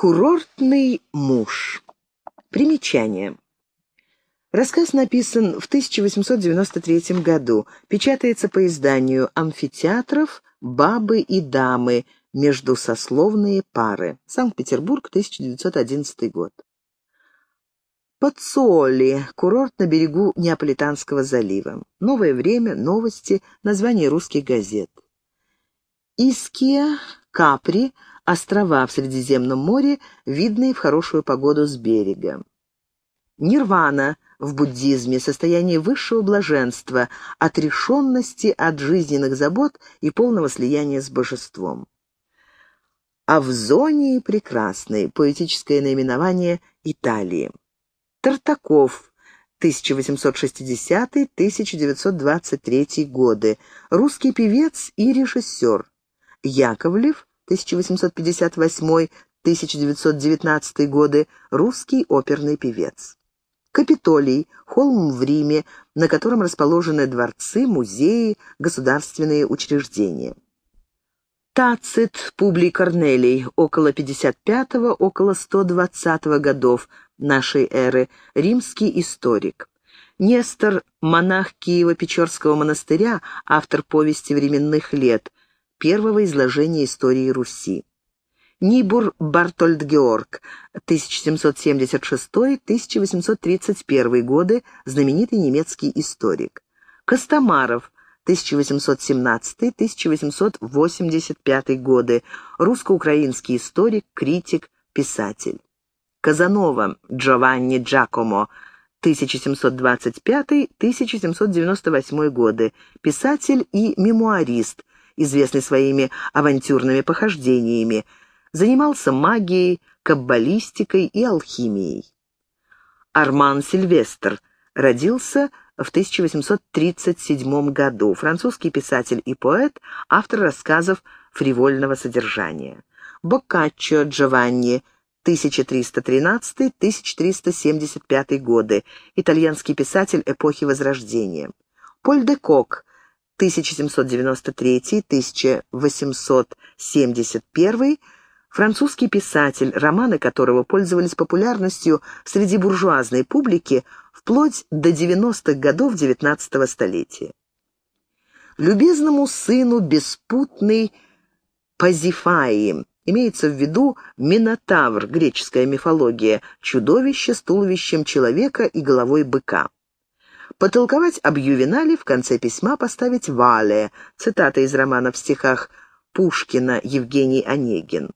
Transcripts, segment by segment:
Курортный муж. Примечание. Рассказ написан в 1893 году, печатается по изданию «Амфитеатров. Бабы и дамы. Междусословные пары». Санкт-Петербург, 1911 год. Пацоли, курорт на берегу Неаполитанского залива. Новое время, новости, название русских газет. Иския, Капри, острова в Средиземном море, видные в хорошую погоду с берега. Нирвана в буддизме – состояние высшего блаженства, отрешенности от жизненных забот и полного слияния с божеством. А в зоне прекрасной – поэтическое наименование Италии. Тартаков, 1860-1923 годы, русский певец и режиссер. Яковлев, 1858-1919 годы, русский оперный певец. Капитолий, холм в Риме, на котором расположены дворцы, музеи, государственные учреждения. Тацит Публий Корнелий, около 55-го, около 120-го годов нашей эры, римский историк. Нестор, монах Киева-Печорского монастыря, автор повести временных лет, первого изложения истории Руси. Нибур Бартольд Георг, 1776-1831 годы, знаменитый немецкий историк. Костомаров, 1817-1885 годы, русско-украинский историк, критик, писатель. Казанова Джованни Джакомо, 1725-1798 годы, писатель и мемуарист, известный своими авантюрными похождениями, занимался магией, каббалистикой и алхимией. Арман Сильвестр родился в 1837 году, французский писатель и поэт, автор рассказов фривольного содержания. Боккаччо Джованни, 1313-1375 годы, итальянский писатель эпохи Возрождения. Поль де Кок, 1793-1871, французский писатель, романы которого пользовались популярностью среди буржуазной публики вплоть до 90-х годов XIX столетия. Любезному сыну беспутный Пазифаи, имеется в виду Минотавр, греческая мифология, чудовище с туловищем человека и головой быка. Потолковать об Ювенале в конце письма поставить Вале, цитата из романа в стихах Пушкина Евгений Онегин.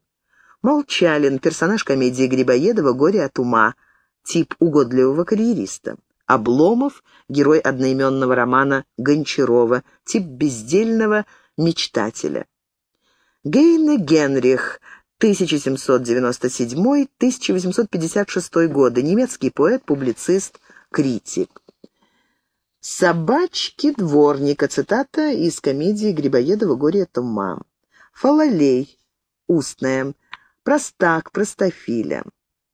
Молчалин, персонаж комедии Грибоедова «Горе от ума», тип угодливого карьериста. Обломов, герой одноименного романа Гончарова, тип бездельного мечтателя. Гейне Генрих, 1797-1856 годы, немецкий поэт, публицист, критик. «Собачки дворника», цитата из комедии Грибоедова «Горе от ума». Фалалей, устная, простак, простофиля.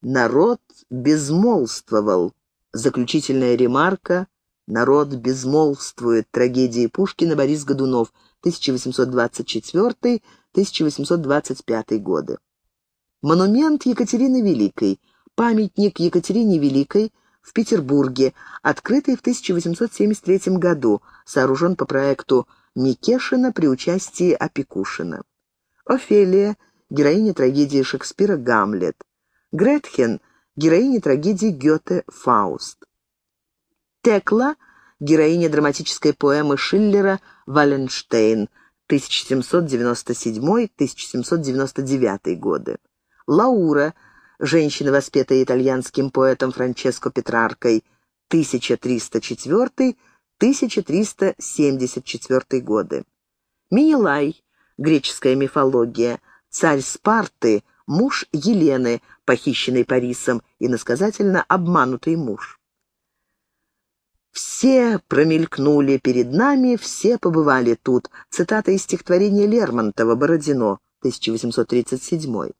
Народ безмолвствовал. Заключительная ремарка «Народ безмолвствует» трагедии Пушкина Борис Годунов, 1824-1825 годы. Монумент Екатерины Великой, памятник Екатерине Великой в Петербурге, открытый в 1873 году, сооружен по проекту Микешина при участии Опекушина. Офелия, героиня трагедии Шекспира «Гамлет». Гретхен, героиня трагедии Гёте «Фауст». Текла, героиня драматической поэмы Шиллера «Валенштейн» 1797-1799 годы. Лаура, женщина, воспетая итальянским поэтом Франческо Петраркой 1304-1374 годы. Минилай, греческая мифология, царь Спарты, муж Елены, похищенный Парисом, и насказательно обманутый муж. «Все промелькнули перед нами, все побывали тут» цитата из стихотворения Лермонтова «Бородино», 1837.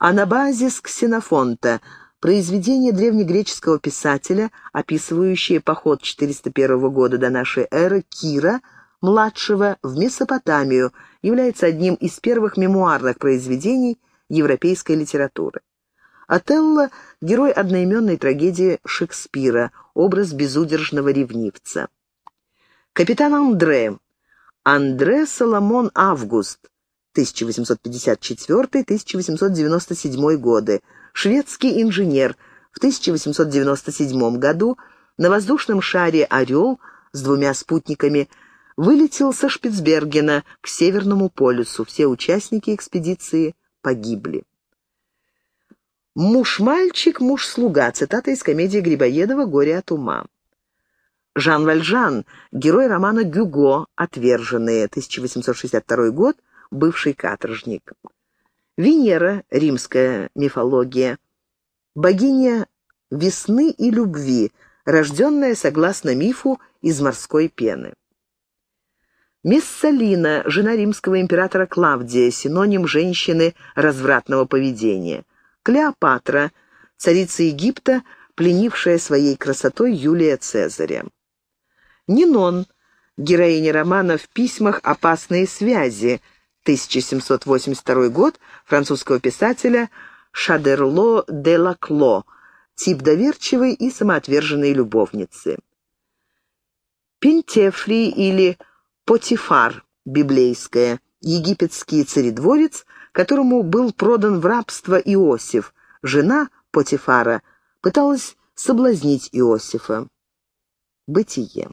Анабазис Ксенофонта произведение древнегреческого писателя, описывающее поход 401 года до нашей эры Кира – младшего в Месопотамию, является одним из первых мемуарных произведений европейской литературы. Отелло — герой одноименной трагедии Шекспира, образ безудержного ревнивца. Капитан Андре. Андре Соломон Август, 1854-1897 годы, шведский инженер, в 1897 году на воздушном шаре «Орел» с двумя спутниками вылетел со Шпицбергена к Северному полюсу. Все участники экспедиции погибли. «Муж-мальчик, муж-слуга» — цитата из комедии Грибоедова «Горе от ума». Жан Вальжан, герой романа «Гюго. Отверженные», 1862 год, бывший каторжник. Венера, римская мифология, богиня весны и любви, рожденная, согласно мифу, из морской пены. Мессалина, жена римского императора Клавдия, синоним женщины развратного поведения. Клеопатра, царица Египта, пленившая своей красотой Юлия Цезаря. Нинон, героиня романа «В письмах опасные связи», 1782 год, французского писателя Шадерло де Лакло, тип доверчивой и самоотверженной любовницы. Пентефри или Потифар, библейская, египетский царедворец, которому был продан в рабство Иосиф. Жена Потифара пыталась соблазнить Иосифа. Бытие.